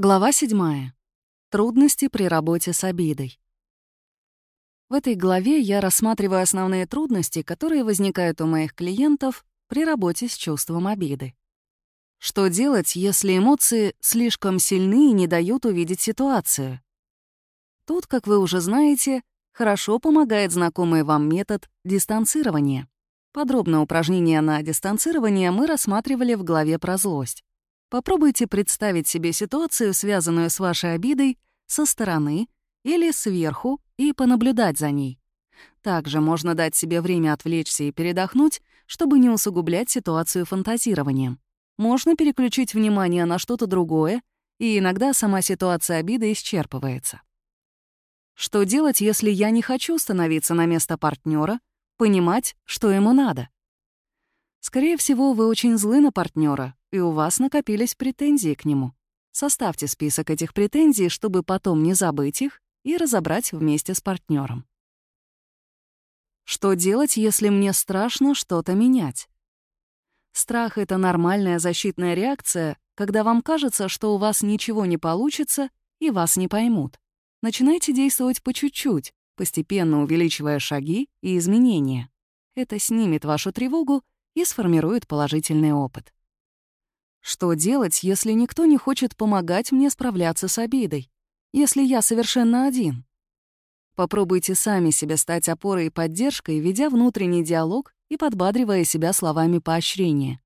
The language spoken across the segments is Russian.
Глава 7. Трудности при работе с обидой. В этой главе я рассматриваю основные трудности, которые возникают у моих клиентов при работе с чувством обиды. Что делать, если эмоции слишком сильны и не дают увидеть ситуацию? Тут, как вы уже знаете, хорошо помогает знакомый вам метод дистанцирования. Подробное упражнение на дистанцирование мы рассматривали в главе про злость. Попробуйте представить себе ситуацию, связанную с вашей обидой, со стороны или сверху и понаблюдать за ней. Также можно дать себе время отвлечься и передохнуть, чтобы не усугублять ситуацию фантазированием. Можно переключить внимание на что-то другое, и иногда сама ситуация обиды исчерпывается. Что делать, если я не хочу становиться на место партнера, понимать, что ему надо? Скорее всего, вы очень злы на партнера, и у вас накопились претензии к нему. Составьте список этих претензий, чтобы потом не забыть их и разобрать вместе с партнером. Что делать, если мне страшно что-то менять? Страх — это нормальная защитная реакция, когда вам кажется, что у вас ничего не получится и вас не поймут. Начинайте действовать по чуть-чуть, постепенно увеличивая шаги и изменения. Это снимет вашу тревогу и сформирует положительный опыт. Что делать, если никто не хочет помогать мне справляться с обидой? Если я совершенно один? Попробуйте сами себе стать опорой и поддержкой, ведя внутренний диалог и подбадривая себя словами поощрения.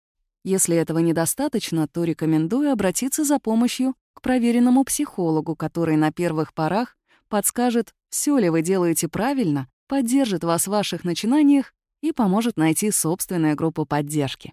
Если этого недостаточно, то рекомендую обратиться за помощью к проверенному психологу, который на первых порах подскажет, все ли вы делаете правильно, поддержит вас в ваших начинаниях и поможет найти собственную группу поддержки.